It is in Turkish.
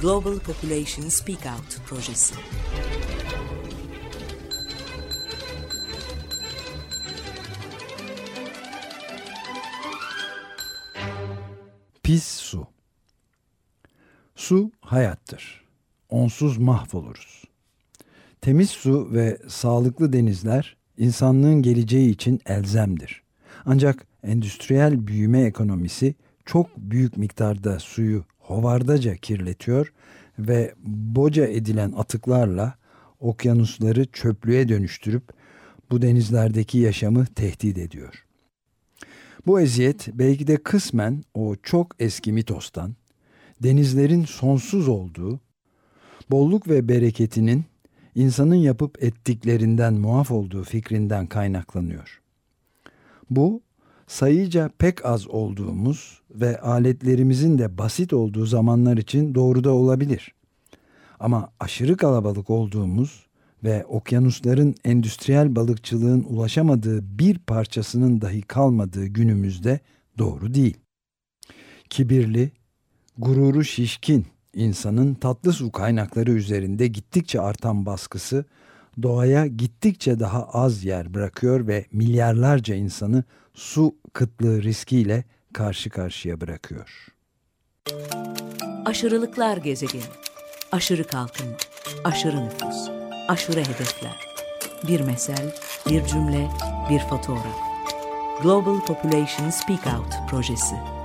Global Population Speak Out projesi. Pis su. Su hayattır. Onsuz mahvoluruz. Temiz su ve sağlıklı denizler insanlığın geleceği için elzemdir. Ancak endüstriyel büyüme ekonomisi çok büyük miktarda suyu hovardaca kirletiyor ve boca edilen atıklarla okyanusları çöplüğe dönüştürüp bu denizlerdeki yaşamı tehdit ediyor. Bu eziyet belki de kısmen o çok eski mitostan, denizlerin sonsuz olduğu, bolluk ve bereketinin insanın yapıp ettiklerinden muaf olduğu fikrinden kaynaklanıyor. Bu sayıca pek az olduğumuz ve aletlerimizin de basit olduğu zamanlar için doğru da olabilir. Ama aşırı kalabalık olduğumuz ve okyanusların endüstriyel balıkçılığın ulaşamadığı bir parçasının dahi kalmadığı günümüzde doğru değil. Kibirli, gururu şişkin insanın tatlı su kaynakları üzerinde gittikçe artan baskısı doğaya gittikçe daha az yer bırakıyor ve milyarlarca insanı su kıtlığı riskiyle karşı karşıya bırakıyor. Aşırılıklar gezegeni. Aşırı kalkınma, aşırı nüfus, aşırı hedefler. Bir mesel, bir cümle, bir fotoğraf. Global Population Speak Out projesi.